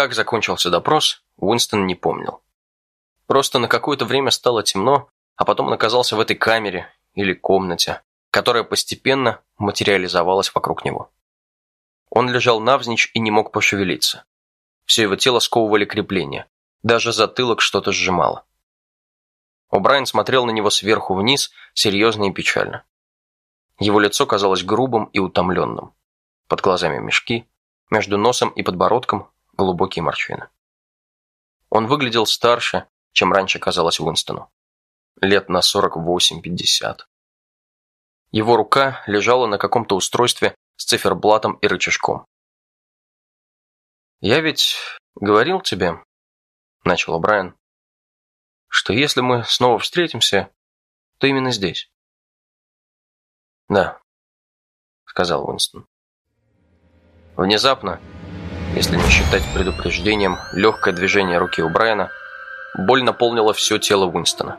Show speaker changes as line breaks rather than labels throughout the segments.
Как закончился допрос, Уинстон не помнил. Просто на какое-то время стало темно, а потом он оказался в этой камере или комнате, которая постепенно материализовалась вокруг него. Он лежал навзничь и не мог пошевелиться. Все его тело сковывали крепления, даже затылок что-то сжимало. О'Брайен смотрел на него сверху вниз, серьезно и печально. Его лицо казалось грубым и утомленным. Под глазами мешки, между носом и подбородком глубокие морщины. Он выглядел старше, чем раньше казалось Уинстону. Лет на 48-50. Его рука лежала на каком-то устройстве с циферблатом и рычажком. «Я ведь говорил тебе, — начал Брайан, — что если мы снова встретимся, то именно здесь». «Да», — сказал Уинстон. Внезапно, если не считать предупреждением, легкое движение руки у Брайана, боль наполнила все тело Уинстона.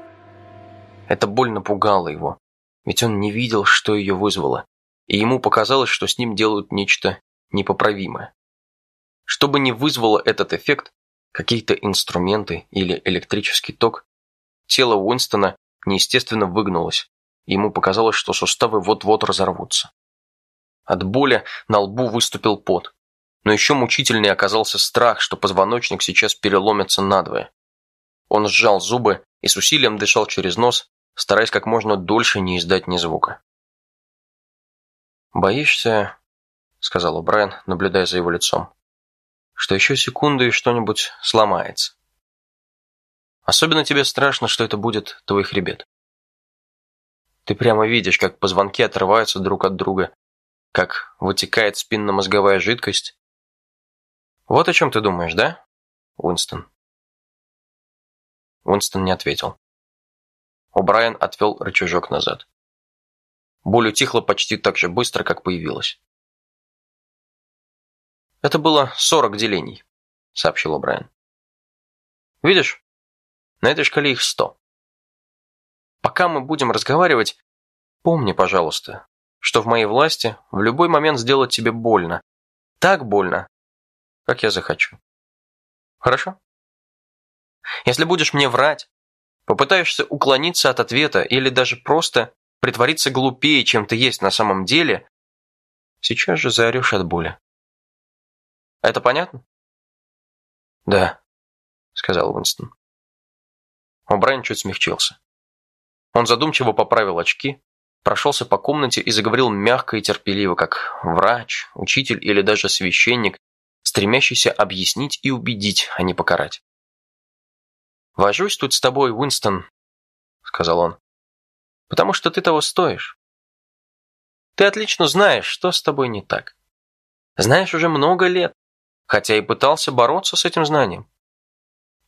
Эта боль напугала его, ведь он не видел, что ее вызвало, и ему показалось, что с ним делают нечто непоправимое. Что бы ни вызвало этот эффект, какие-то инструменты или электрический ток, тело Уинстона неестественно выгнулось, и ему показалось, что суставы вот-вот разорвутся. От боли на лбу выступил пот, но еще мучительнее оказался страх, что позвоночник сейчас переломится надвое. Он сжал зубы и с усилием дышал через нос, стараясь как можно дольше не издать ни звука. «Боишься, — сказал Брайан, наблюдая за его лицом, — что еще секунду и что-нибудь сломается. Особенно тебе страшно, что это будет твой хребет. Ты прямо видишь, как позвонки отрываются друг от друга, как вытекает спинномозговая жидкость. Вот о чем ты думаешь, да, Уинстон?» Уинстон не ответил. О'Брайен отвел рычажок назад. Боль утихла почти так же быстро, как появилась. «Это было сорок делений», — сообщил О'Брайен. «Видишь, на этой шкале их сто. Пока мы будем разговаривать, помни, пожалуйста, что в моей власти в любой момент сделать тебе больно. Так больно, как я захочу. Хорошо? Если будешь мне врать, попытаешься уклониться от ответа или даже просто притвориться глупее, чем ты есть на самом деле, сейчас же заорешь от боли. Это понятно? Да, сказал Уинстон. О'Брайен чуть смягчился. Он задумчиво поправил очки, прошелся по комнате и заговорил мягко и терпеливо, как врач, учитель или даже священник, стремящийся объяснить и убедить, а не покарать. «Вожусь тут с тобой, Уинстон», — сказал он, — «потому что ты того стоишь. Ты отлично знаешь, что с тобой не так. Знаешь уже много лет, хотя и пытался бороться с этим знанием.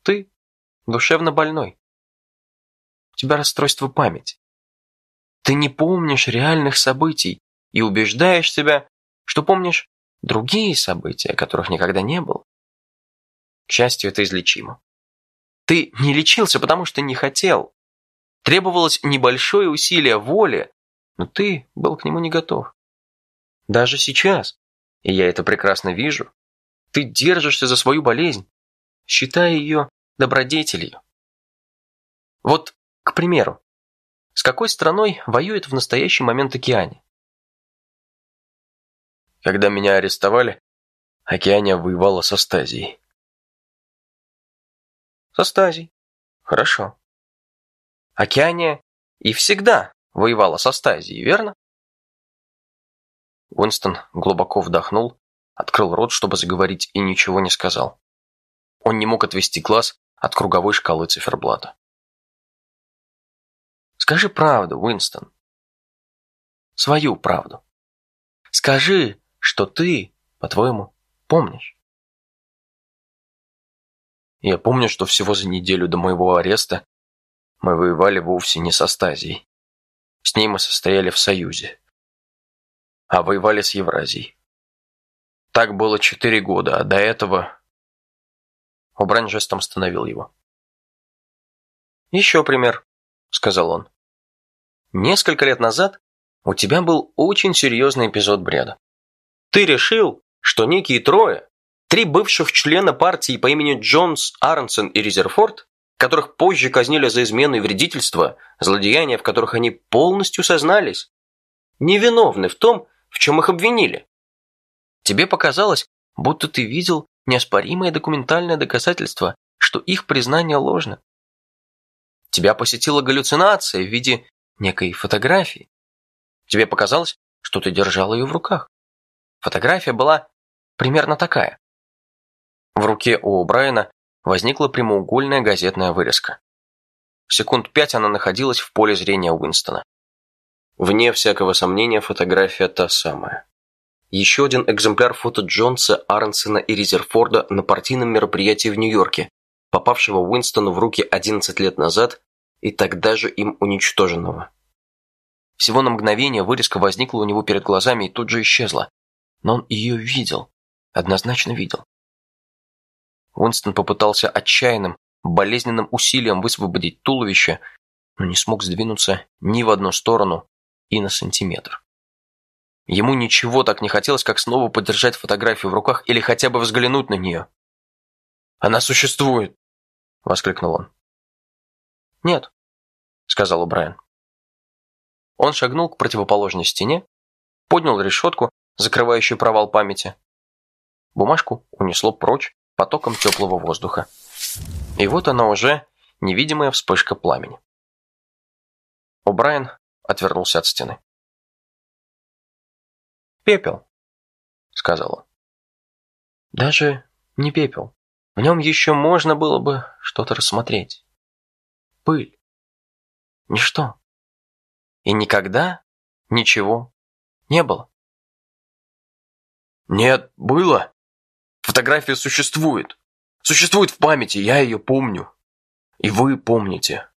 Ты душевно больной. У тебя расстройство памяти. Ты не помнишь реальных событий и убеждаешь себя, что помнишь другие события, которых никогда не было. К счастью, это излечимо. Ты не лечился, потому что не хотел. Требовалось небольшое усилие воли, но ты был к нему не готов. Даже сейчас, и я это прекрасно вижу, ты держишься за свою болезнь, считая ее добродетелью. Вот, к примеру, с какой страной воюет в настоящий момент океане? Когда меня арестовали, Океания воевала со Стазией. Со Стазией. Хорошо. Океания и всегда воевала со Стазией, верно? Уинстон глубоко вдохнул, открыл рот, чтобы заговорить, и ничего не сказал. Он не мог отвести глаз от круговой шкалы циферблата. Скажи правду, Уинстон. Свою правду. Скажи, что ты, по-твоему, помнишь. Я помню, что всего за неделю до моего ареста мы воевали вовсе не со Стазией. С ней мы состояли в союзе. А воевали с Евразией. Так было четыре года, а до этого... Обрань жестом остановил его. «Еще пример», — сказал он. Несколько лет назад у тебя был очень серьезный эпизод бреда. Ты решил, что некие трое, Три бывших члена партии по имени Джонс, Арнсон и Резерфорд, которых позже казнили за измену и вредительство, злодеяния, в которых они полностью сознались, невиновны в том, в чем их обвинили. Тебе показалось, будто ты видел неоспоримое документальное доказательство, что их признание ложно. Тебя посетила галлюцинация в виде некой фотографии. Тебе показалось, что ты держал ее в руках. Фотография была примерно такая. В руке у Брайана возникла прямоугольная газетная вырезка. Секунд пять она находилась в поле зрения Уинстона. Вне всякого сомнения фотография та самая. Еще один экземпляр фото Джонса, Арнсона и Резерфорда на партийном мероприятии в Нью-Йорке, попавшего Уинстону в руки 11 лет назад и тогда же им уничтоженного. Всего на мгновение вырезка возникла у него перед глазами и тут же исчезла. Но он ее видел. Однозначно видел. Уинстон попытался отчаянным, болезненным усилием высвободить туловище, но не смог сдвинуться ни в одну сторону и на сантиметр. Ему ничего так не хотелось, как снова подержать фотографию в руках или хотя бы взглянуть на нее. «Она существует!» – воскликнул он. «Нет», – сказал Брайан. Он шагнул к противоположной стене, поднял решетку, закрывающую провал памяти. Бумажку унесло прочь потоком теплого воздуха. И вот она уже невидимая вспышка пламени. О'Брайен отвернулся от стены. «Пепел», — сказал он. «Даже не пепел. В нем еще можно было бы что-то рассмотреть. Пыль. Ничто. И никогда ничего не было». «Нет, было. Фотография существует. Существует в памяти, я ее помню. И вы помните».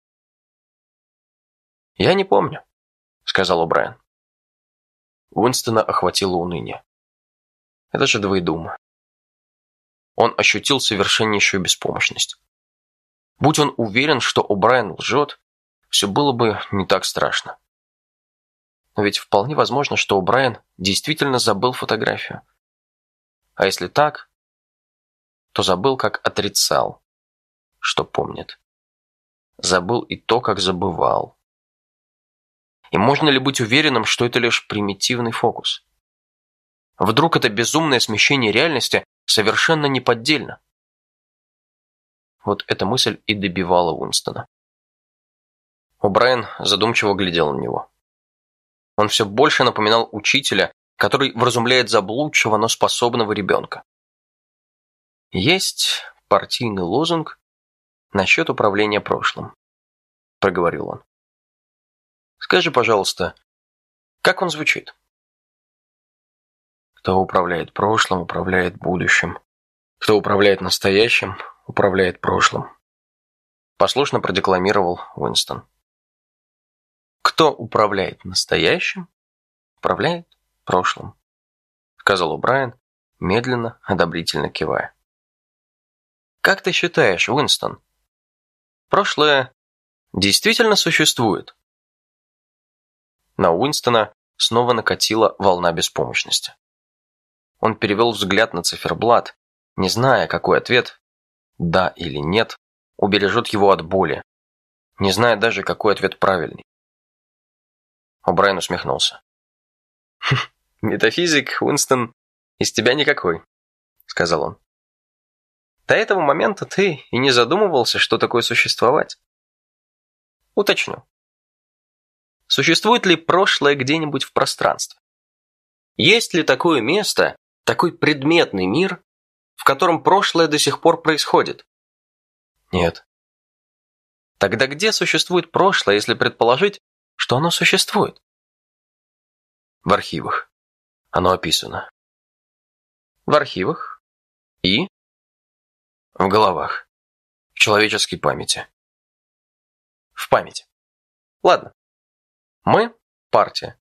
«Я не помню», — сказал О'Брайен. Уинстона охватило уныние. Это же двоедума. Он ощутил совершеннейшую беспомощность. Будь он уверен, что О'Брайен лжет, все было бы не так страшно. Но ведь вполне возможно, что О'Брайен действительно забыл фотографию. А если так, то забыл, как отрицал, что помнит. Забыл и то, как забывал. И можно ли быть уверенным, что это лишь примитивный фокус? Вдруг это безумное смещение реальности совершенно неподдельно? Вот эта мысль и добивала Уинстона. О'Брайен задумчиво глядел на него. Он все больше напоминал учителя, который вразумляет заблудшего, но способного ребенка. «Есть партийный лозунг насчет управления прошлым», – проговорил он. Скажи, пожалуйста, как он звучит? Кто управляет прошлым, управляет будущим. Кто управляет настоящим, управляет прошлым. Послушно продекламировал Уинстон. Кто управляет настоящим, управляет прошлым. Сказал Брайан, медленно, одобрительно кивая. Как ты считаешь, Уинстон, прошлое действительно существует? На Уинстона снова накатила волна беспомощности. Он перевел взгляд на циферблат, не зная, какой ответ «да» или «нет» убережет его от боли, не зная даже, какой ответ правильный. О'Брайен усмехнулся. «Хм, «Метафизик, Уинстон, из тебя никакой», — сказал он. «До этого момента ты и не задумывался, что такое существовать. Уточню. Существует ли прошлое где-нибудь в пространстве? Есть ли такое место, такой предметный мир, в котором прошлое до сих пор происходит? Нет. Тогда где существует прошлое, если предположить, что оно существует? В архивах. Оно описано. В архивах? И? В головах. В человеческой памяти. В памяти. Ладно. Мы, партия,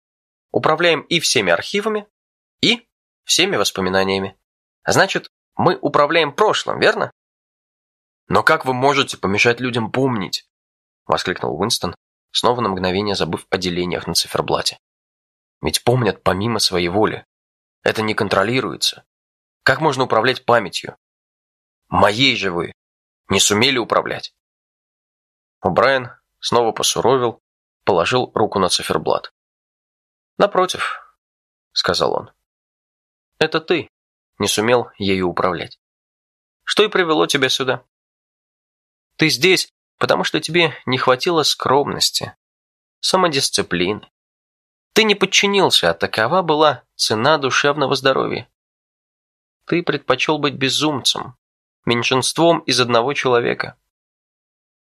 управляем и всеми архивами, и всеми воспоминаниями. Значит, мы управляем прошлым, верно? Но как вы можете помешать людям помнить? Воскликнул Уинстон, снова на мгновение забыв о делениях на циферблате. Ведь помнят помимо своей воли. Это не контролируется. Как можно управлять памятью? Моей же вы не сумели управлять. Брайан снова посуровил, положил руку на циферблат. «Напротив», — сказал он, — «это ты не сумел ею управлять. Что и привело тебя сюда? Ты здесь, потому что тебе не хватило скромности, самодисциплины. Ты не подчинился, а такова была цена душевного здоровья. Ты предпочел быть безумцем, меньшинством из одного человека.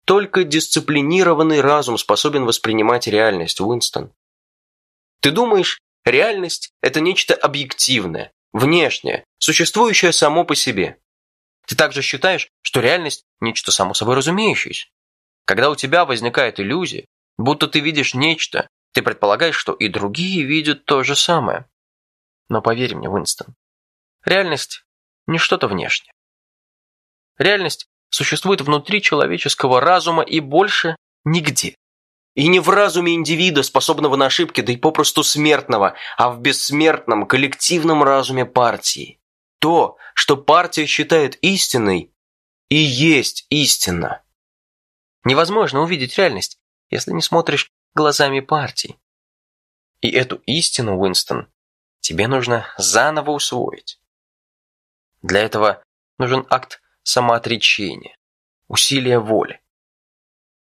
Только дисциплинированный разум способен воспринимать реальность, Уинстон. Ты думаешь, реальность – это нечто объективное, внешнее, существующее само по себе. Ты также считаешь, что реальность – нечто само собой разумеющееся. Когда у тебя возникает иллюзия, будто ты видишь нечто, ты предполагаешь, что и другие видят то же самое. Но поверь мне, Уинстон, реальность – не что-то внешнее. Реальность существует внутри человеческого разума и больше нигде. И не в разуме индивида, способного на ошибки, да и попросту смертного, а в бессмертном коллективном разуме партии. То, что партия считает истиной, и есть истина. Невозможно увидеть реальность, если не смотришь глазами партии. И эту истину, Уинстон, тебе нужно заново усвоить. Для этого нужен акт самоотречения, усилия воли.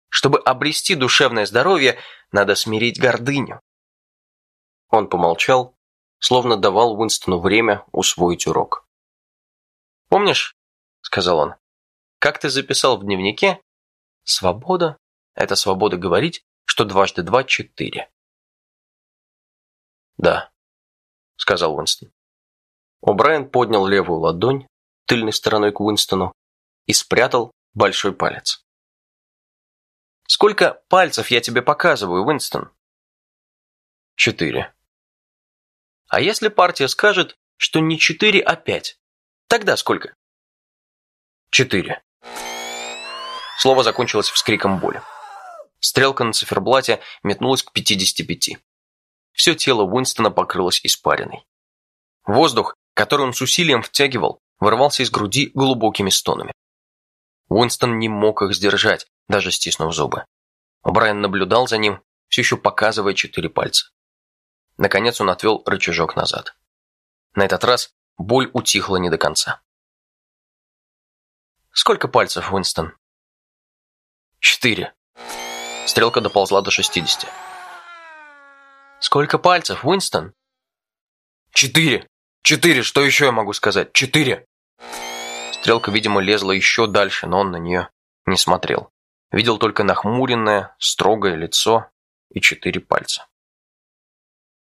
Чтобы обрести душевное здоровье, надо смирить гордыню. Он помолчал, словно давал Уинстону время усвоить урок. «Помнишь, — сказал он, — как ты записал в дневнике, свобода — это свобода говорить, что дважды два — четыре». «Да», — сказал Уинстон. О'Брайен поднял левую ладонь тыльной стороной к Уинстону и спрятал большой палец. Сколько пальцев я тебе показываю, Уинстон? Четыре. А если партия скажет, что не четыре, а пять? Тогда сколько? Четыре. Слово закончилось вскриком боли. Стрелка на циферблате метнулась к 55. Все тело Уинстона покрылось испариной. Воздух, который он с усилием втягивал, вырывался из груди глубокими стонами. Уинстон не мог их сдержать, даже стиснув зубы. Брайан наблюдал за ним, все еще показывая четыре пальца. Наконец он отвел рычажок назад. На этот раз боль утихла не до конца. «Сколько пальцев, Уинстон?» «Четыре». Стрелка доползла до шестидесяти. «Сколько пальцев, Уинстон?» «Четыре! Четыре! Что еще я могу сказать? Четыре!» Стрелка, видимо, лезла еще дальше, но он на нее не смотрел. Видел только нахмуренное, строгое лицо и четыре пальца.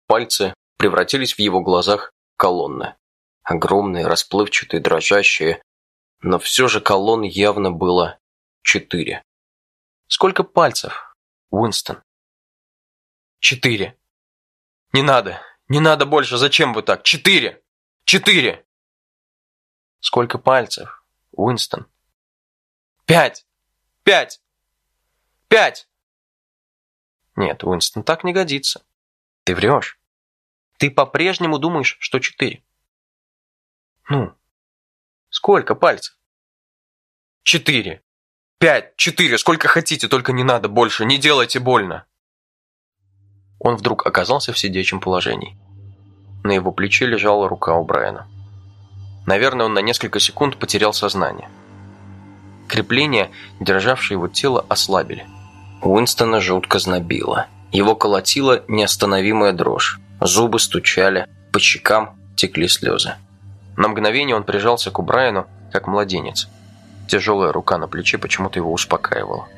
Пальцы превратились в его глазах в колонны. Огромные, расплывчатые, дрожащие. Но все же колонн явно было четыре. Сколько пальцев, Уинстон? Четыре. Не надо, не надо больше, зачем вы так? Четыре! Четыре! Сколько пальцев, Уинстон? Пять! Пять! Пять! Нет, Уинстон, так не годится. Ты врешь. Ты по-прежнему думаешь, что четыре. Ну, сколько пальцев? Четыре. Пять, четыре, сколько хотите, только не надо больше, не делайте больно. Он вдруг оказался в сидячем положении. На его плече лежала рука у Брайана. Наверное, он на несколько секунд потерял сознание. Крепления, державшие его тело, ослабили. Уинстона жутко знобило. Его колотила неостановимая дрожь. Зубы стучали, по щекам текли слезы. На мгновение он прижался к Брайану, как младенец. Тяжелая рука на плече почему-то его успокаивала.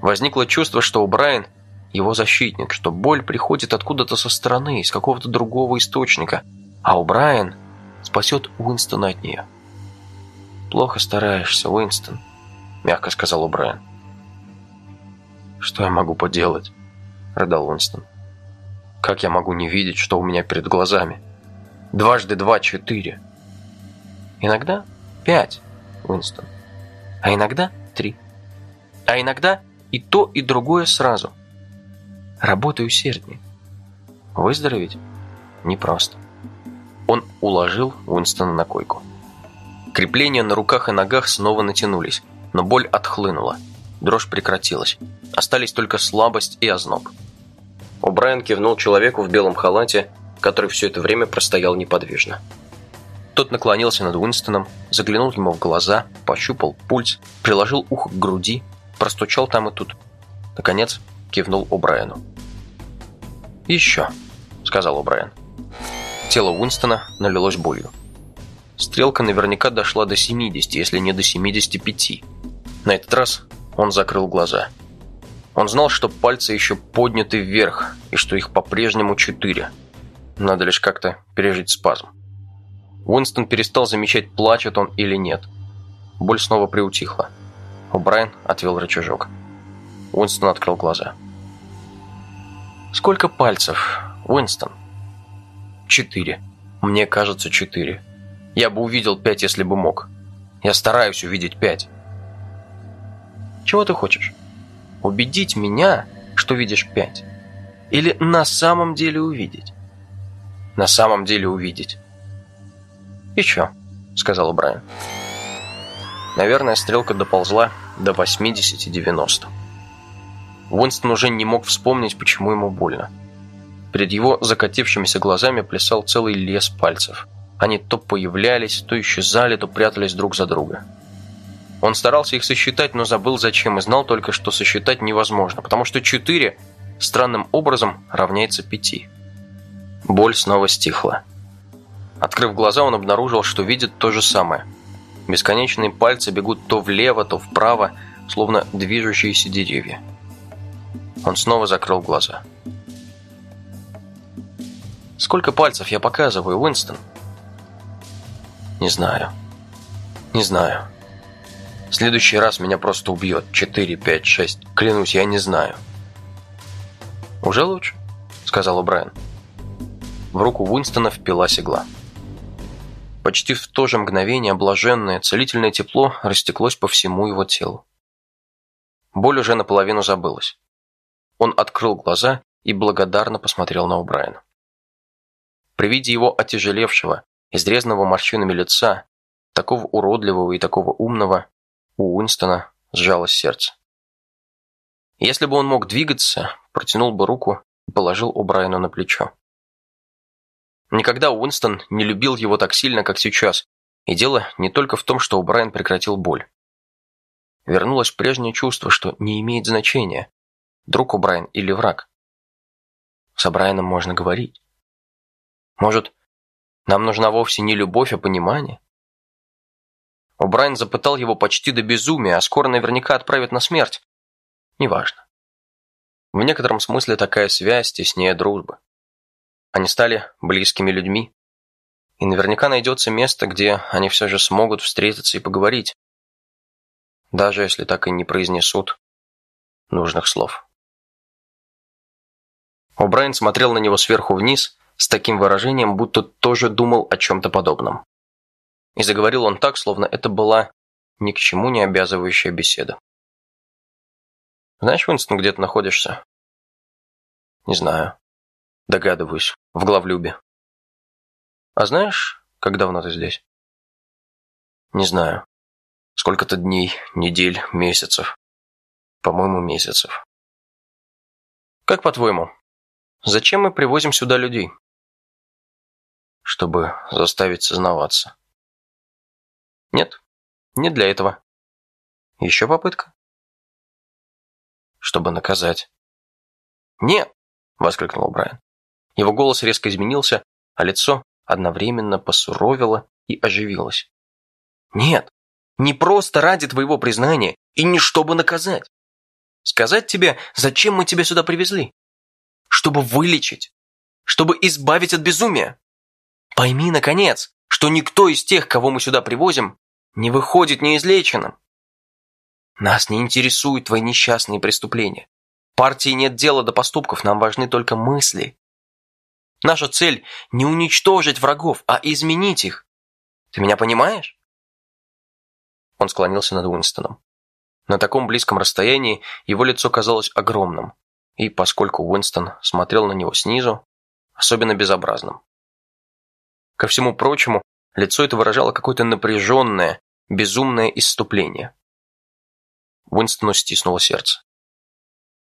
Возникло чувство, что у Брайан его защитник, что боль приходит откуда-то со стороны, из какого-то другого источника, а у Брайан спасет Уинстона от нее. «Плохо стараешься, Уинстон», — мягко сказал Брайан. «Что я могу поделать?» — рыдал Уинстон. «Как я могу не видеть, что у меня перед глазами? Дважды два — четыре. Иногда пять, Уинстон. А иногда три. А иногда и то, и другое сразу. Работай усерднее. Выздороветь непросто». Он уложил Уинстона на койку. Крепления на руках и ногах снова натянулись, но боль отхлынула. Дрожь прекратилась. Остались только слабость и озноб. О'Брайен кивнул человеку в белом халате, который все это время простоял неподвижно. Тот наклонился над Уинстоном, заглянул ему в глаза, пощупал пульс, приложил ухо к груди, простучал там и тут. Наконец, кивнул О'Брайену. «Еще», — сказал О'Брайен. Тело Уинстона налилось болью. Стрелка наверняка дошла до 70, если не до 75. На этот раз он закрыл глаза. Он знал, что пальцы еще подняты вверх, и что их по-прежнему четыре. Надо лишь как-то пережить спазм. Уинстон перестал замечать, плачет он или нет. Боль снова приутихла. О'Брайен отвел рычажок. Уинстон открыл глаза. «Сколько пальцев, Уинстон?» «Четыре. Мне кажется, четыре. Я бы увидел пять, если бы мог. Я стараюсь увидеть пять». «Чего ты хочешь? Убедить меня, что видишь пять? Или на самом деле увидеть?» «На самом деле увидеть». «Еще», — сказал Брайан. Наверное, стрелка доползла до 80-90. Уинстон уже не мог вспомнить, почему ему больно. Перед его закатившимися глазами плясал целый лес пальцев. Они то появлялись, то исчезали, то прятались друг за друга. Он старался их сосчитать, но забыл зачем, и знал только, что сосчитать невозможно, потому что 4 странным образом равняется 5. Боль снова стихла. Открыв глаза, он обнаружил, что видит то же самое. Бесконечные пальцы бегут то влево, то вправо, словно движущиеся деревья. Он снова закрыл глаза. «Сколько пальцев я показываю, Уинстон?» «Не знаю. Не знаю. В следующий раз меня просто убьет. Четыре, пять, шесть. Клянусь, я не знаю». «Уже лучше?» — сказал Брайан. В руку Уинстона впилась игла. Почти в то же мгновение блаженное, целительное тепло растеклось по всему его телу. Боль уже наполовину забылась. Он открыл глаза и благодарно посмотрел на Убрайана. При виде его отяжелевшего, изрезанного морщинами лица, такого уродливого и такого умного, у Уинстона сжалось сердце. Если бы он мог двигаться, протянул бы руку и положил О'Брайена на плечо. Никогда Уинстон не любил его так сильно, как сейчас, и дело не только в том, что О'Брайен прекратил боль. Вернулось прежнее чувство, что не имеет значения, друг О'Брайен или враг. С О'Брайеном можно говорить. Может, нам нужна вовсе не любовь, а понимание? О'Брайен запытал его почти до безумия, а скоро наверняка отправит на смерть. Неважно. В некотором смысле такая связь теснее дружбы. Они стали близкими людьми. И наверняка найдется место, где они все же смогут встретиться и поговорить. Даже если так и не произнесут нужных слов. О'Брайен смотрел на него сверху вниз с таким выражением, будто тоже думал о чем-то подобном. И заговорил он так, словно это была ни к чему не обязывающая беседа. «Знаешь, Уинстон, где ты находишься?» «Не знаю. Догадываюсь. В главлюбе. А знаешь, как давно ты здесь? Не знаю. Сколько-то дней, недель, месяцев. По-моему, месяцев. Как по-твоему, зачем мы привозим сюда людей? Чтобы заставить сознаваться. Нет, не для этого. Еще попытка? Чтобы наказать. Нет, воскликнул Брайан. Его голос резко изменился, а лицо одновременно посуровило и оживилось. «Нет, не просто ради твоего признания и не чтобы наказать. Сказать тебе, зачем мы тебя сюда привезли? Чтобы вылечить, чтобы избавить от безумия. Пойми, наконец, что никто из тех, кого мы сюда привозим, не выходит неизлеченным. Нас не интересуют твои несчастные преступления. Партии нет дела до поступков, нам важны только мысли, Наша цель не уничтожить врагов, а изменить их. Ты меня понимаешь? Он склонился над Уинстоном. На таком близком расстоянии его лицо казалось огромным, и поскольку Уинстон смотрел на него снизу, особенно безобразным. Ко всему прочему, лицо это выражало какое-то напряженное, безумное исступление. Уинстону стиснуло сердце.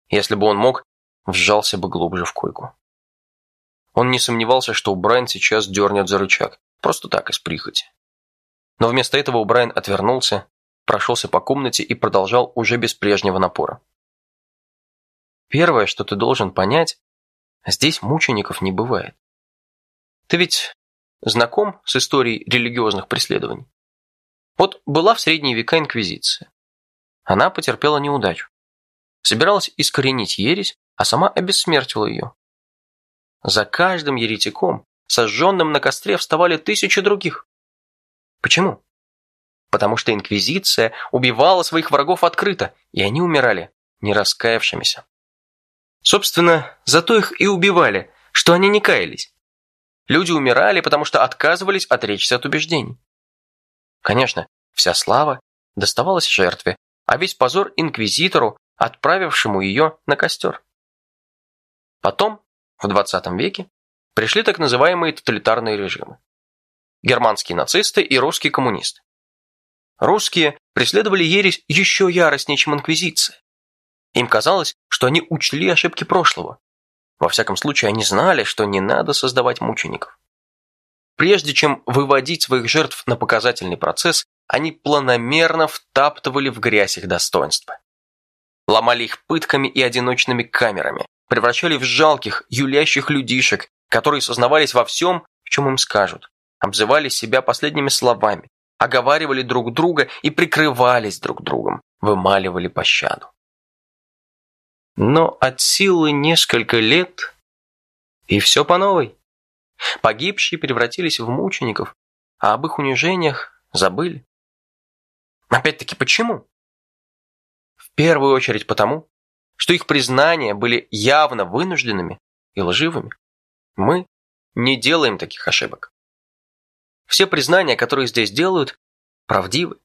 Если бы он мог, вжался бы глубже в койку. Он не сомневался, что Брайан сейчас дернет за рычаг, просто так, из прихоти. Но вместо этого Брайан отвернулся, прошелся по комнате и продолжал уже без прежнего напора. Первое, что ты должен понять, здесь мучеников не бывает. Ты ведь знаком с историей религиозных преследований? Вот была в средние века инквизиция. Она потерпела неудачу. Собиралась искоренить ересь, а сама обессмертила ее. За каждым еретиком, сожженным на костре, вставали тысячи других. Почему? Потому что инквизиция убивала своих врагов открыто, и они умирали не раскаявшимися. Собственно, зато их и убивали, что они не каялись. Люди умирали, потому что отказывались отречься от убеждений. Конечно, вся слава доставалась жертве, а весь позор инквизитору, отправившему ее на костер. Потом, в 20 веке, пришли так называемые тоталитарные режимы. Германские нацисты и русские коммунисты. Русские преследовали ересь еще яростнее, чем инквизиция. Им казалось, что они учли ошибки прошлого. Во всяком случае, они знали, что не надо создавать мучеников. Прежде чем выводить своих жертв на показательный процесс, они планомерно втаптывали в грязь их достоинства. Ломали их пытками и одиночными камерами, превращали в жалких, юлящих людишек, которые сознавались во всем, в чем им скажут, обзывали себя последними словами, оговаривали друг друга и прикрывались друг другом, вымаливали пощаду. Но от силы несколько лет, и все по новой. Погибшие превратились в мучеников, а об их унижениях забыли. Опять-таки, почему? В первую очередь потому, что их признания были явно вынужденными и лживыми. Мы не делаем таких ошибок. Все признания, которые здесь делают, правдивы.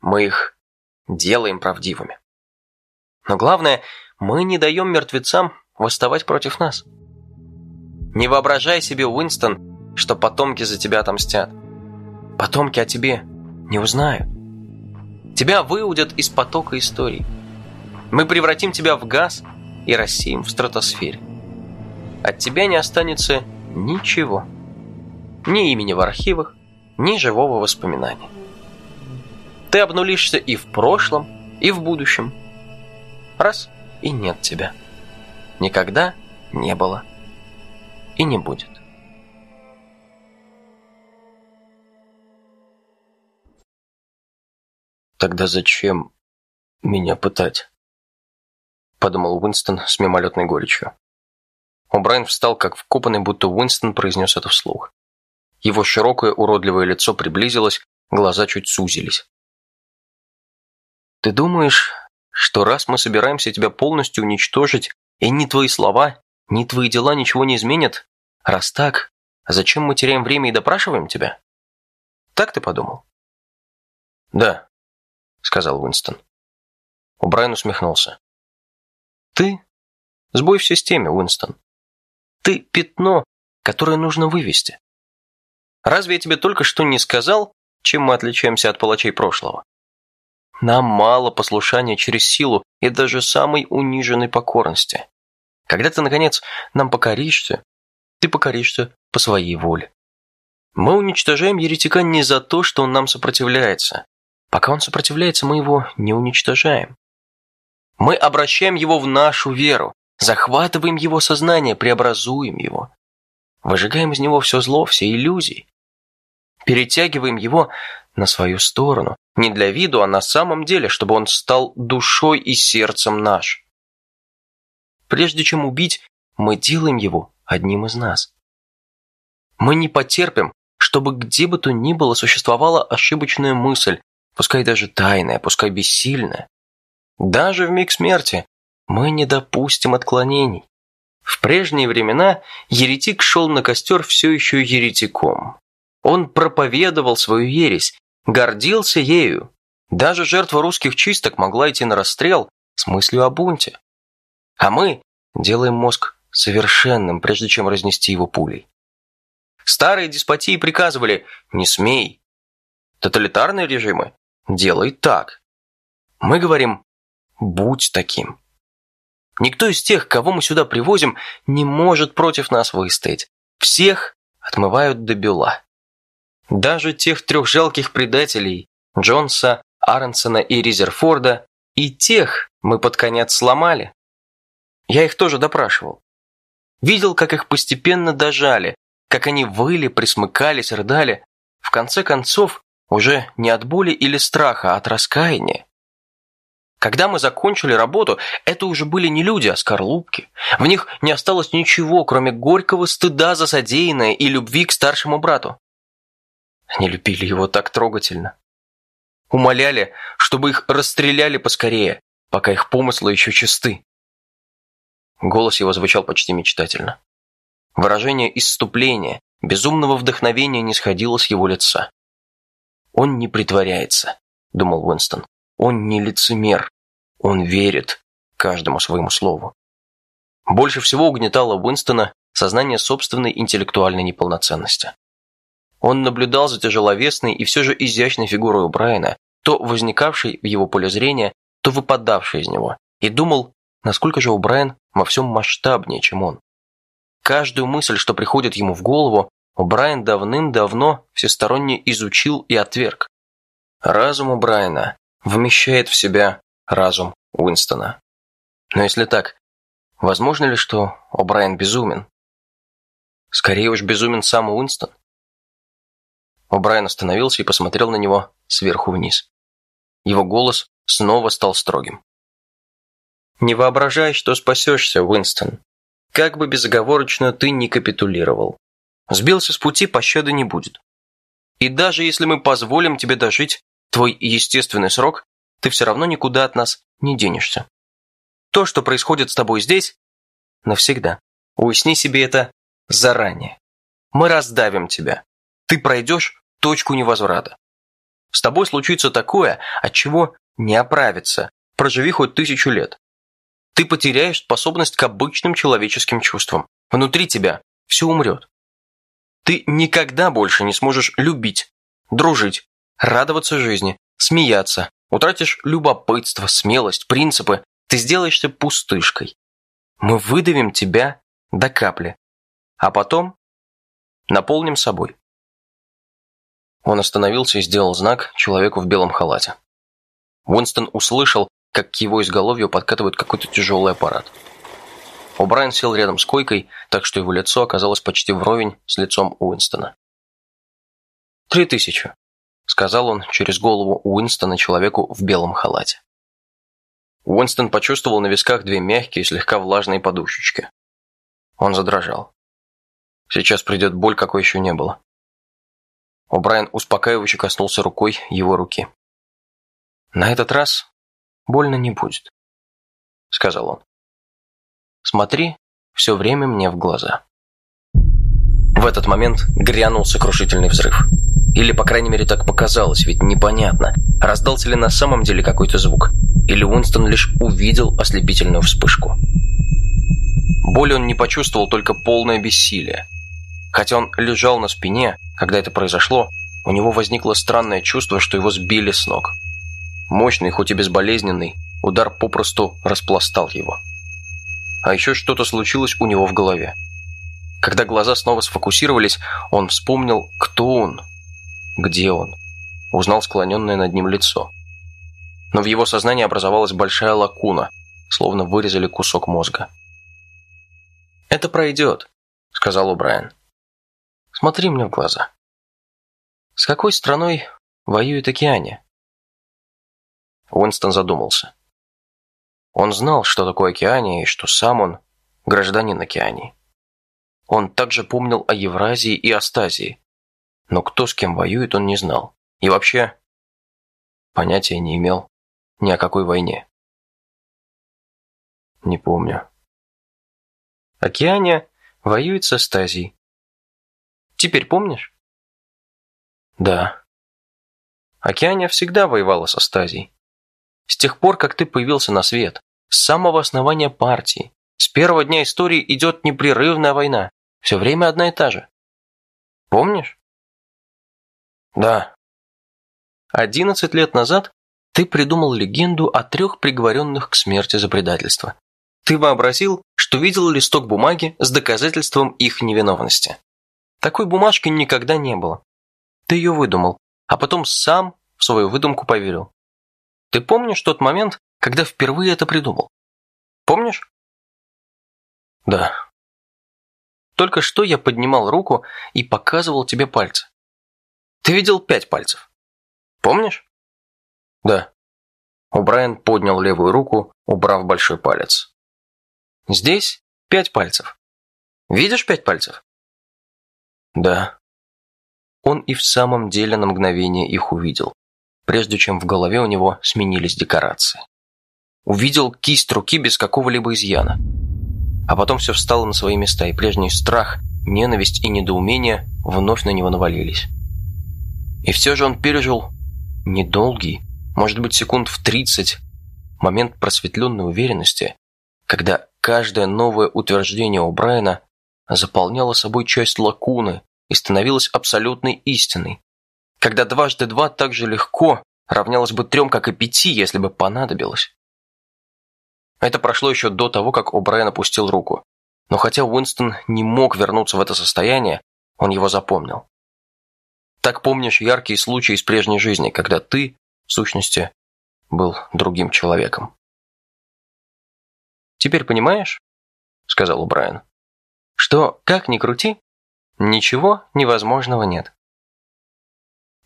Мы их делаем правдивыми. Но главное, мы не даем мертвецам восставать против нас. Не воображай себе, Уинстон, что потомки за тебя отомстят. Потомки о тебе не узнают. Тебя выудят из потока историй. Мы превратим тебя в газ и рассеем в стратосфере. От тебя не останется ничего. Ни имени в архивах, ни живого воспоминания. Ты обнулишься и в прошлом, и в будущем. Раз – и нет тебя. Никогда не было и не будет.
Тогда зачем меня пытать? Подумал Уинстон с мимолетной горечью.
О'Брайен встал как вкопанный, будто Уинстон произнес это вслух. Его широкое уродливое лицо приблизилось, глаза чуть сузились. «Ты думаешь, что раз мы собираемся тебя полностью уничтожить, и ни твои слова, ни твои дела ничего не изменят, раз так, зачем мы теряем время и допрашиваем тебя? Так ты подумал?
Да, сказал Уинстон.
Брайан усмехнулся. Ты сбой в системе, Уинстон. Ты пятно, которое нужно вывести. Разве я тебе только что не сказал, чем мы отличаемся от палачей прошлого? Нам мало послушания через силу и даже самой униженной покорности. Когда ты, наконец, нам покоришься, ты покоришься по своей воле. Мы уничтожаем еретика не за то, что он нам сопротивляется. Пока он сопротивляется, мы его не уничтожаем. Мы обращаем его в нашу веру, захватываем его сознание, преобразуем его. Выжигаем из него все зло, все иллюзии. Перетягиваем его на свою сторону, не для виду, а на самом деле, чтобы он стал душой и сердцем наш. Прежде чем убить, мы делаем его одним из нас. Мы не потерпим, чтобы где бы то ни было существовала ошибочная мысль, пускай даже тайная, пускай бессильная. Даже в миг смерти мы не допустим отклонений. В прежние времена еретик шел на костер все еще еретиком. Он проповедовал свою ересь, гордился ею. Даже жертва русских чисток могла идти на расстрел с мыслью о бунте. А мы делаем мозг совершенным, прежде чем разнести его пулей. Старые деспотии приказывали «не смей». Тоталитарные режимы «делай так». Мы говорим «будь таким». Никто из тех, кого мы сюда привозим, не может против нас выстоять. Всех отмывают до бела. Даже тех трех жалких предателей Джонса, Арнсона и Ризерфорда, и тех мы под конец сломали. Я их тоже допрашивал. Видел, как их постепенно дожали, как они выли, присмыкались, рыдали. В конце концов, уже не от боли или страха, а от раскаяния. Когда мы закончили работу, это уже были не люди, а скорлупки. В них не осталось ничего, кроме горького стыда за содеянное и любви к старшему брату. Они любили его так трогательно. Умоляли, чтобы их расстреляли поскорее, пока их помыслы еще чисты. Голос его звучал почти мечтательно. Выражение исступления, безумного вдохновения не сходило с его лица. «Он не притворяется», — думал Уинстон. «Он не лицемер. Он верит каждому своему слову». Больше всего угнетало Уинстона сознание собственной интеллектуальной неполноценности. Он наблюдал за тяжеловесной и все же изящной фигурой Брайана, то возникавшей в его поле зрения, то выпадавшей из него, и думал, насколько же Брайан во всем масштабнее, чем он. Каждую мысль, что приходит ему в голову, Брайан давным-давно всесторонне изучил и отверг. Разум у Брайана вмещает в себя разум Уинстона. Но если так, возможно ли, что О'Брайен безумен? Скорее уж безумен сам Уинстон. О'Брайен остановился и посмотрел на него сверху вниз. Его голос снова стал строгим. «Не воображай, что спасешься, Уинстон. Как бы безоговорочно ты не капитулировал. Сбился с пути, пощады не будет. И даже если мы позволим тебе дожить твой естественный срок, ты все равно никуда от нас не денешься. То, что происходит с тобой здесь, навсегда. Уясни себе это заранее. Мы раздавим тебя. Ты пройдешь точку невозврата. С тобой случится такое, от чего не оправиться, проживи хоть тысячу лет. Ты потеряешь способность к обычным человеческим чувствам. Внутри тебя все умрет. Ты никогда больше не сможешь любить, дружить, радоваться жизни, смеяться, утратишь любопытство, смелость, принципы, ты сделаешься пустышкой. Мы выдавим тебя до капли, а потом наполним собой. Он остановился и сделал знак человеку в белом халате. Уинстон услышал, как к его изголовью подкатывает какой-то тяжелый аппарат. О'Брайен сел рядом с койкой, так что его лицо оказалось почти вровень с лицом Уинстона. «Три тысячи», — сказал он через голову Уинстона человеку в белом халате. Уинстон почувствовал на висках две мягкие, слегка влажные подушечки. Он задрожал. Сейчас придет боль, какой еще не было. О'Брайен успокаивающе коснулся рукой его руки. «На этот раз больно не будет», — сказал он. Смотри все время мне в глаза. В этот момент грянул сокрушительный взрыв. Или, по крайней мере, так показалось, ведь непонятно, раздался ли на самом деле какой-то звук, или Уинстон лишь увидел ослепительную вспышку. Боли он не почувствовал, только полное бессилие. Хотя он лежал на спине, когда это произошло, у него возникло странное чувство, что его сбили с ног. Мощный, хоть и безболезненный, удар попросту распластал его. А еще что-то случилось у него в голове. Когда глаза снова сфокусировались, он вспомнил, кто он, где он. Узнал склоненное над ним лицо. Но в его сознании образовалась большая лакуна, словно вырезали кусок мозга. «Это пройдет», — сказал Брайан. «Смотри мне в глаза. С какой страной воюет Океане?» Уинстон задумался. Он знал, что такое Океания и что сам он гражданин Океании. Он также помнил о Евразии и Астазии, но кто с кем воюет, он не знал. И вообще понятия не имел ни о какой войне. Не помню. Океания воюет с Астазией. Теперь помнишь? Да. Океания всегда воевала с Астазией. С тех пор, как ты появился на свет. С самого основания партии. С первого дня истории идет непрерывная война. Все время одна и та же. Помнишь?
Да.
Одиннадцать лет назад ты придумал легенду о трех приговоренных к смерти за предательство. Ты вообразил, что видел листок бумаги с доказательством их невиновности. Такой бумажки никогда не было. Ты ее выдумал, а потом сам в свою выдумку поверил. Ты помнишь тот момент, когда впервые это придумал? Помнишь?
Да.
Только что я поднимал руку и показывал тебе пальцы. Ты видел пять пальцев. Помнишь?
Да.
О'Брайен поднял левую руку, убрав большой палец. Здесь пять пальцев. Видишь пять пальцев?
Да.
Он и в самом деле на мгновение их увидел, прежде чем в голове у него сменились декорации. Увидел кисть руки без какого-либо изъяна. А потом все встало на свои места, и прежний страх, ненависть и недоумение вновь на него навалились. И все же он пережил недолгий, может быть, секунд в тридцать, момент просветленной уверенности, когда каждое новое утверждение у Брайана заполняло собой часть лакуны и становилось абсолютной истиной. Когда дважды два так же легко равнялось бы трем, как и пяти, если бы понадобилось. Это прошло еще до того, как О'Брайен опустил руку. Но хотя Уинстон не мог вернуться в это состояние, он его запомнил. Так помнишь яркие случаи из прежней жизни, когда ты, в сущности, был другим человеком. «Теперь понимаешь?» — сказал Брайан. «Что, как ни крути, ничего невозможного нет».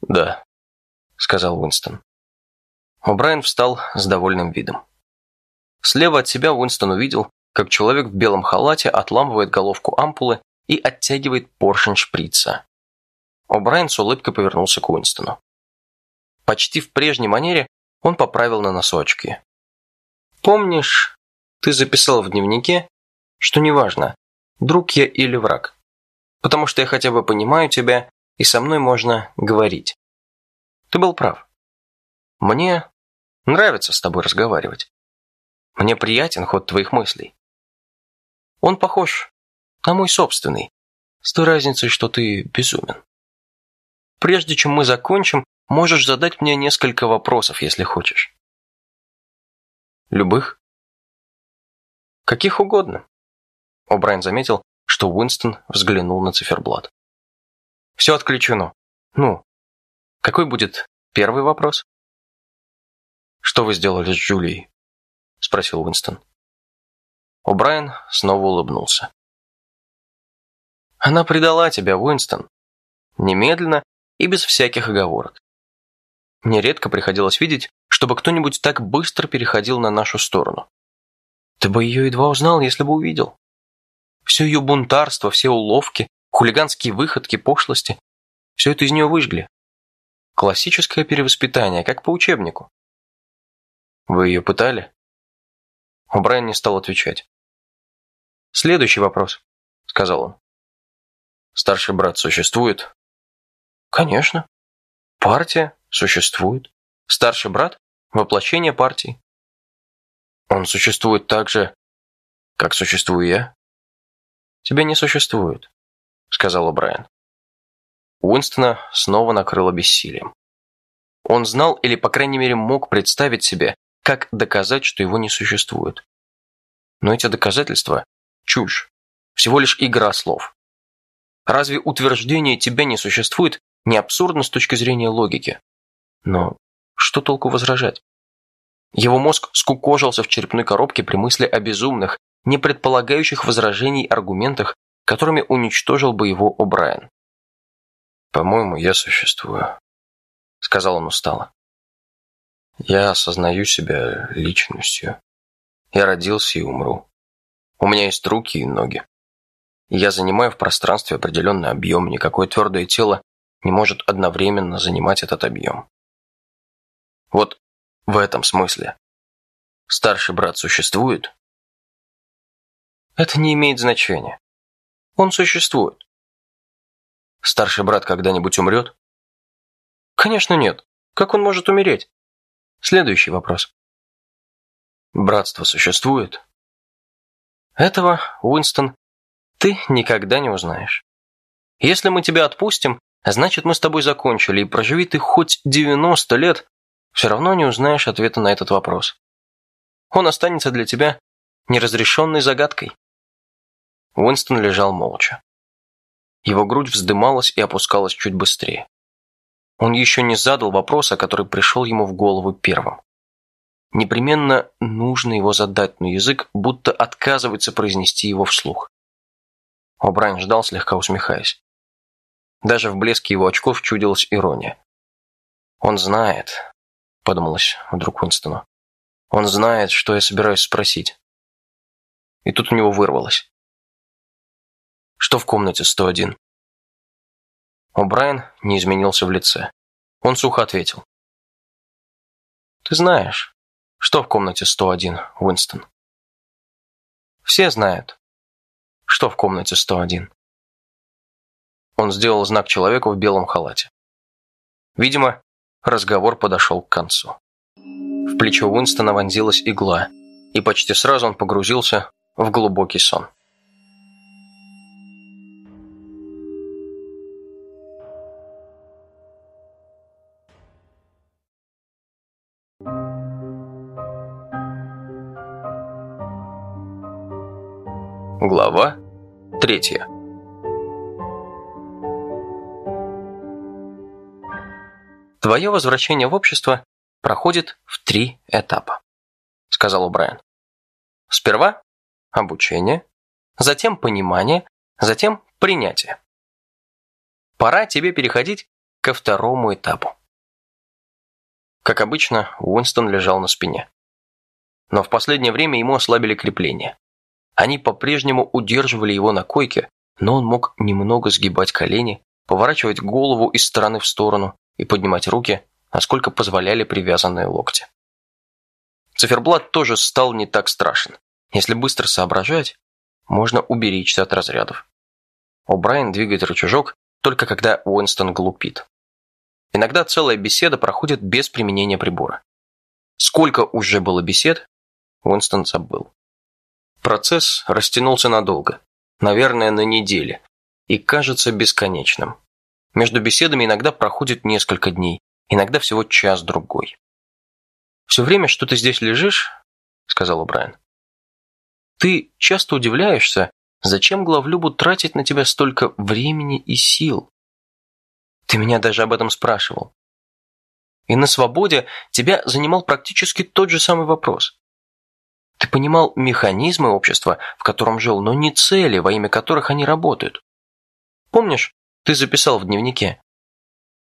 «Да», — сказал Уинстон.
О'Брайен встал с довольным видом. Слева от себя Уинстон увидел, как человек в белом халате отламывает головку ампулы и оттягивает поршень шприца. О'Брайен с улыбкой повернулся к Уинстону. Почти в прежней манере он поправил на носочки. «Помнишь, ты записал в дневнике, что неважно, друг я или враг, потому что я хотя бы понимаю тебя, и со мной можно говорить. Ты был прав. Мне нравится с тобой разговаривать. Мне приятен ход твоих мыслей. Он похож на мой собственный, с той разницей, что ты безумен. Прежде чем мы закончим, можешь задать мне несколько вопросов, если хочешь.
Любых?
Каких угодно. О'Брайен заметил, что Уинстон взглянул на циферблат. Все отключено. Ну, какой будет первый вопрос?
Что вы сделали с Джулией? Спросил Уинстон.
О'Брайен снова улыбнулся. Она предала тебя, Уинстон. Немедленно и без всяких оговорок. Мне редко приходилось видеть, чтобы кто-нибудь так быстро переходил на нашу сторону. Ты бы ее едва узнал, если бы увидел. Все ее бунтарство, все уловки, хулиганские выходки, пошлости – все это из нее выжгли. Классическое перевоспитание, как по учебнику.
Вы ее пытали?
Брайан не стал отвечать. «Следующий вопрос», – сказал он.
«Старший брат существует?»
Конечно. Партия существует. Старший брат – воплощение партии.
Он существует так же, как существую я?
Тебя не существует, сказал Брайан. Уинстона снова накрыло бессилием. Он знал или, по крайней мере, мог представить себе, как доказать, что его не существует. Но эти доказательства – чушь, всего лишь игра слов. Разве утверждение «тебя не существует» не абсурдно с точки зрения логики. Но что толку возражать? Его мозг скукожился в черепной коробке при мысли о безумных, не предполагающих возражений аргументах, которыми уничтожил бы его О'Брайен.
«По-моему, я существую», — сказал он устало. «Я осознаю себя личностью. Я родился и умру. У меня есть руки и ноги. Я занимаю в пространстве определенный объем, никакое твердое тело не может одновременно занимать этот объем. Вот в этом смысле. Старший брат существует?
Это не имеет значения. Он существует.
Старший брат когда-нибудь умрет?
Конечно нет. Как он может умереть? Следующий вопрос.
Братство существует?
Этого, Уинстон, ты никогда не узнаешь. Если мы тебя отпустим, значит, мы с тобой закончили, и проживи ты хоть 90 лет, все равно не узнаешь ответа на этот вопрос. Он останется для тебя неразрешенной загадкой. Уинстон лежал молча. Его грудь вздымалась и опускалась чуть быстрее. Он еще не задал вопроса, который пришел ему в голову первым. Непременно нужно его задать, но язык будто отказывается произнести его вслух. О'Брайен ждал, слегка усмехаясь. Даже в блеске его очков чудилась ирония. «Он знает», — подумалось вдруг Уинстону. «Он знает, что я собираюсь спросить». И тут у него вырвалось. «Что в комнате 101?» О'Брайен не изменился в лице. Он сухо ответил. «Ты знаешь, что в комнате 101, Уинстон?» «Все знают, что в комнате 101». Он сделал знак человеку в белом халате. Видимо, разговор подошел к концу. В плечо Уинстона вонзилась игла, и почти сразу он погрузился в глубокий сон. Глава третья. Твое возвращение в общество проходит в три этапа, сказал Брайан. Сперва обучение, затем понимание, затем принятие. Пора тебе переходить ко второму этапу. Как обычно, Уинстон лежал на спине. Но в последнее время ему ослабили крепление. Они по-прежнему удерживали его на койке, но он мог немного сгибать колени, поворачивать голову из стороны в сторону и поднимать руки, насколько позволяли привязанные локти. Циферблат тоже стал не так страшен. Если быстро соображать, можно уберечься от разрядов. О'Брайен двигает рычажок только когда Уинстон глупит. Иногда целая беседа проходит без применения прибора. Сколько уже было бесед, Уинстон забыл. Процесс растянулся надолго, наверное, на недели, и кажется бесконечным. Между беседами иногда проходит несколько дней, иногда всего час-другой. «Все время, что ты здесь лежишь, — сказал Брайан, — ты часто удивляешься, зачем главлюбу тратить на тебя столько времени и сил. Ты меня даже об этом спрашивал. И на свободе тебя занимал практически тот же самый вопрос. Ты понимал механизмы общества, в котором жил, но не цели, во имя которых они работают. Помнишь, ты записал в дневнике?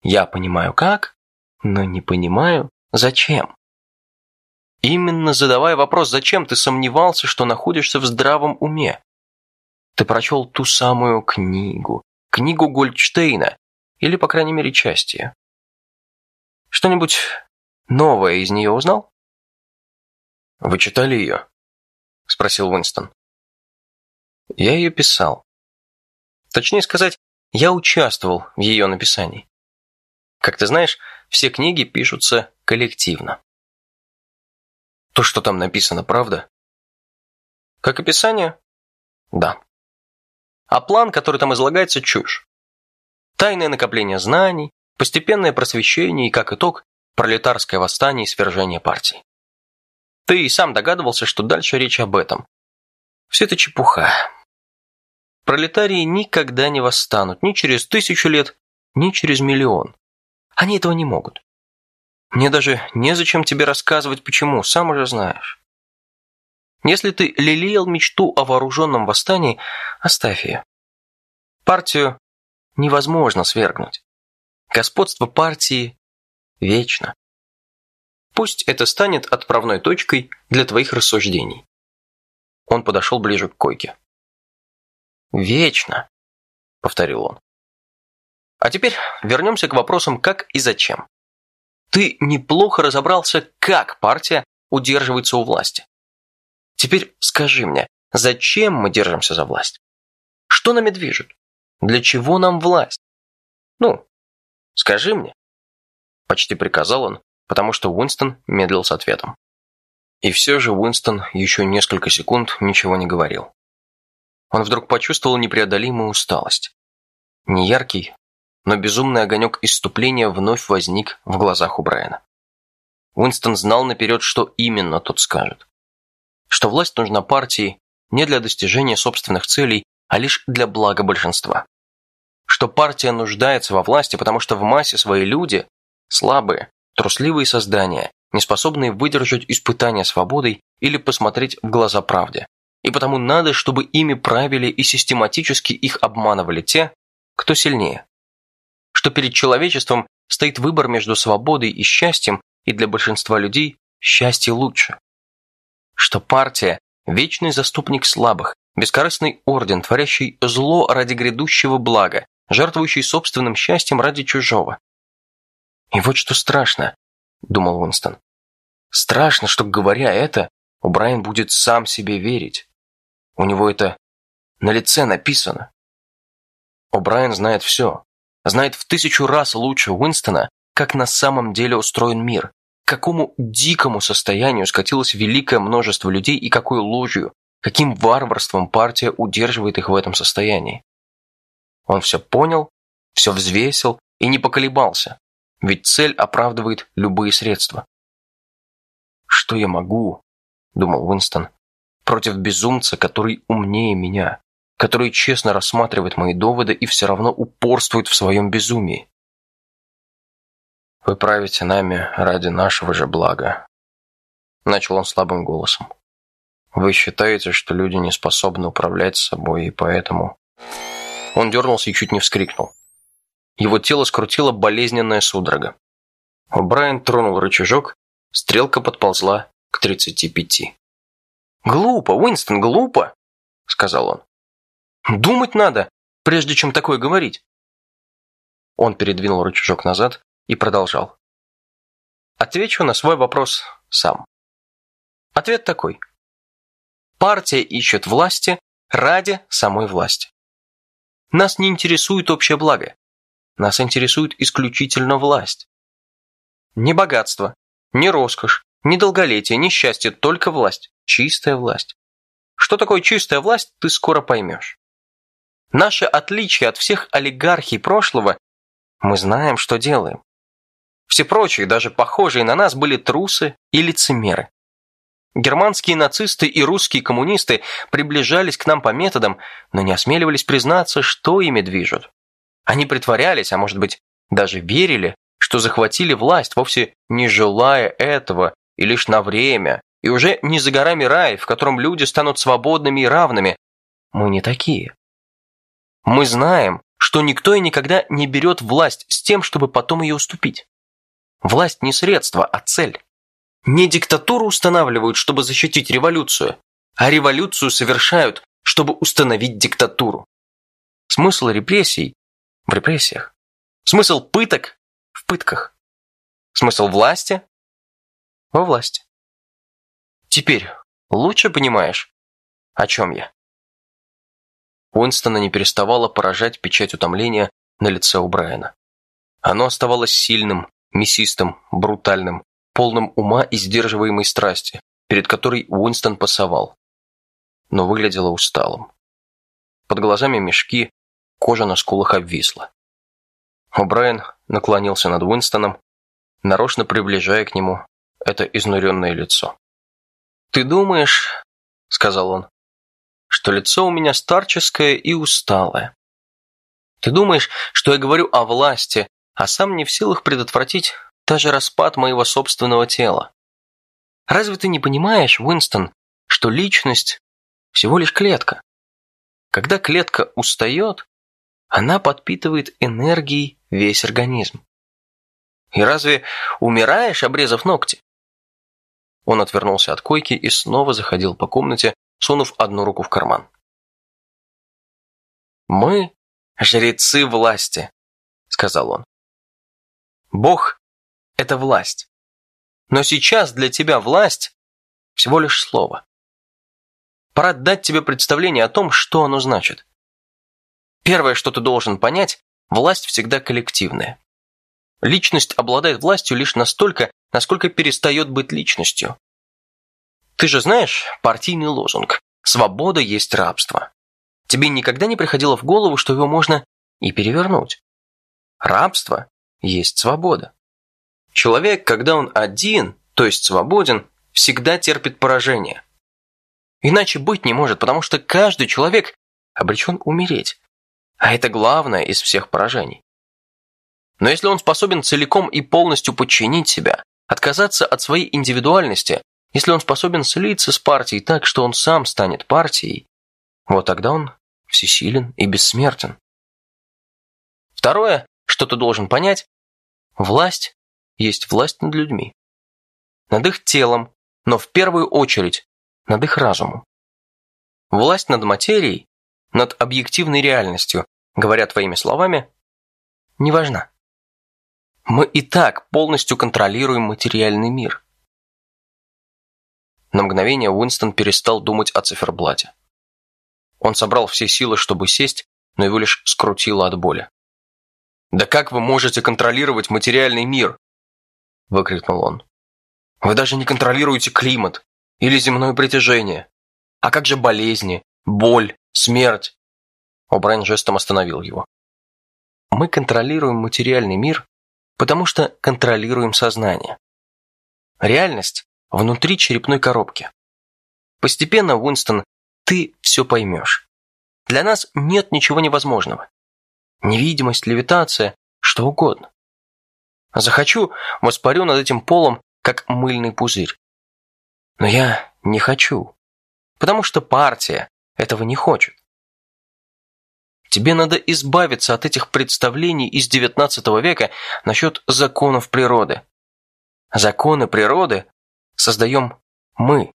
Я понимаю как, но не понимаю зачем. Именно задавая вопрос «зачем?» ты сомневался, что находишься в здравом уме. Ты прочел ту самую книгу, книгу Гольдштейна, или, по крайней мере, части. Что-нибудь новое из нее узнал? «Вы читали ее?» – спросил Уинстон. «Я ее писал. Точнее сказать, я участвовал в ее написании. Как ты знаешь, все книги пишутся коллективно. То, что там написано, правда? Как описание? Да. А план, который там излагается, чушь. Тайное накопление знаний, постепенное просвещение и, как итог, пролетарское восстание и свержение партии. Ты и сам догадывался, что дальше речь об этом. Все это чепуха. Пролетарии никогда не восстанут ни через тысячу лет, ни через миллион. Они этого не могут. Мне даже незачем тебе рассказывать, почему, сам уже знаешь. Если ты лелеял мечту о вооруженном восстании, оставь ее. Партию невозможно свергнуть. Господство партии вечно. Пусть это станет отправной точкой для твоих рассуждений. Он подошел ближе к койке. «Вечно», — повторил он. А теперь вернемся к вопросам «как» и «зачем». Ты неплохо разобрался, как партия удерживается у власти. Теперь скажи мне, зачем мы держимся за власть? Что нами движет? Для чего нам власть? Ну, скажи мне. Почти приказал он, потому что Уинстон медлил с ответом. И все же Уинстон еще несколько секунд ничего не говорил. Он вдруг почувствовал непреодолимую усталость. Неяркий, но безумный огонек исступления вновь возник в глазах у Брайана. Уинстон знал наперед, что именно тот скажет. Что власть нужна партии не для достижения собственных целей, а лишь для блага большинства. Что партия нуждается во власти, потому что в массе свои люди слабые, трусливые создания, не способные выдержать испытания свободой или посмотреть в глаза правде. И потому надо, чтобы ими правили и систематически их обманывали те, кто сильнее. Что перед человечеством стоит выбор между свободой и счастьем, и для большинства людей счастье лучше. Что партия – вечный заступник слабых, бескорыстный орден, творящий зло ради грядущего блага, жертвующий собственным счастьем ради чужого. И вот что страшно, думал Уинстон. Страшно, что, говоря это, Брайан будет сам себе верить. У него это на лице написано. О'Брайен знает все. Знает в тысячу раз лучше Уинстона, как на самом деле устроен мир, к какому дикому состоянию скатилось великое множество людей и какой ложью, каким варварством партия удерживает их в этом состоянии. Он все понял, все взвесил и не поколебался, ведь цель оправдывает любые средства. «Что я могу?» – думал Уинстон. «Против безумца, который умнее меня, который честно рассматривает мои доводы и все равно упорствует в своем безумии. «Вы правите нами ради нашего же блага», – начал он слабым голосом. «Вы считаете, что люди не способны управлять собой, и поэтому...» Он дернулся и чуть не вскрикнул. Его тело скрутило болезненная судорога. Брайан тронул рычажок, стрелка подползла к тридцати пяти. «Глупо, Уинстон, глупо!» – сказал он. «Думать надо, прежде чем такое говорить!» Он передвинул рычажок назад и продолжал. Отвечу на свой вопрос сам. Ответ такой. Партия ищет власти ради самой власти. Нас не интересует общее благо. Нас интересует исключительно власть. Не богатство, не роскошь, не долголетие, не счастье, только власть. Чистая власть. Что такое чистая власть, ты скоро поймешь. Наше отличие от всех олигархий прошлого – мы знаем, что делаем. Все прочие, даже похожие на нас, были трусы и лицемеры. Германские нацисты и русские коммунисты приближались к нам по методам, но не осмеливались признаться, что ими движут. Они притворялись, а может быть, даже верили, что захватили власть, вовсе не желая этого и лишь на время, и уже не за горами рай, в котором люди станут свободными и равными. Мы не такие. Мы знаем, что никто и никогда не берет власть с тем, чтобы потом ее уступить. Власть не средство, а цель. Не диктатуру устанавливают, чтобы защитить революцию, а революцию совершают, чтобы установить диктатуру. Смысл репрессий в репрессиях. Смысл пыток в пытках. Смысл власти во власти. Теперь лучше понимаешь, о чем я? Уинстона не переставала поражать печать утомления на лице у Брайана. Оно оставалось сильным, мясистым, брутальным, полным ума и сдерживаемой страсти, перед которой Уинстон пасовал. Но выглядело усталым. Под глазами мешки, кожа на скулах обвисла. О'Брайен наклонился над Уинстоном, нарочно приближая к нему это изнуренное лицо. «Ты думаешь, — сказал он, — что лицо у меня старческое и усталое. Ты думаешь, что я говорю о власти, а сам не в силах предотвратить даже распад моего собственного тела. Разве ты не понимаешь, Уинстон, что личность всего лишь клетка? Когда клетка устает, она подпитывает энергией весь организм. И разве умираешь, обрезав ногти? Он отвернулся от койки и снова заходил по комнате, сунув одну руку в карман. «Мы – жрецы власти», – сказал он. Бог – это власть. Но сейчас для тебя власть – всего лишь слово. Пора дать тебе представление о том, что оно значит. Первое, что ты должен понять – власть всегда коллективная. Личность обладает властью лишь настолько, насколько перестает быть личностью. Ты же знаешь партийный лозунг «Свобода есть рабство». Тебе никогда не приходило в голову, что его можно и перевернуть. Рабство есть свобода. Человек, когда он один, то есть свободен, всегда терпит поражение. Иначе быть не может, потому что каждый человек обречен умереть. А это главное из всех поражений. Но если он способен целиком и полностью подчинить себя, отказаться от своей индивидуальности, если он способен слиться с партией так, что он сам станет партией, вот тогда он всесилен и бессмертен. Второе, что ты должен понять, власть есть власть над людьми. Над их телом, но в первую очередь над их разумом. Власть над материей, над объективной реальностью, говоря твоими словами, не важна. Мы и так полностью контролируем материальный мир. На мгновение Уинстон перестал думать о циферблате. Он собрал все силы, чтобы сесть, но его лишь скрутило от боли. «Да как вы можете контролировать материальный мир?» – выкрикнул он. «Вы даже не контролируете климат или земное притяжение. А как же болезни, боль, смерть?» О'Брайен жестом остановил его. «Мы контролируем материальный мир, потому что контролируем сознание. Реальность внутри черепной коробки. Постепенно, Уинстон, ты все поймешь. Для нас нет ничего невозможного. Невидимость, левитация, что угодно. Захочу, воспарю над этим полом, как мыльный пузырь. Но я не хочу, потому что партия этого не хочет. Тебе надо избавиться от этих представлений из XIX века насчет законов природы. Законы природы создаем мы.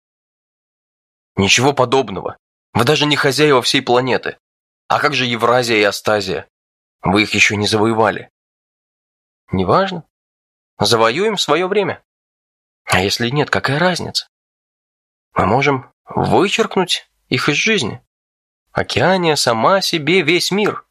Ничего подобного. Вы даже не хозяева всей планеты. А как же Евразия и Астазия? Вы их еще не завоевали. Неважно. Завоюем свое время. А если нет, какая разница? Мы можем вычеркнуть их из жизни. Океания сама себе весь мир.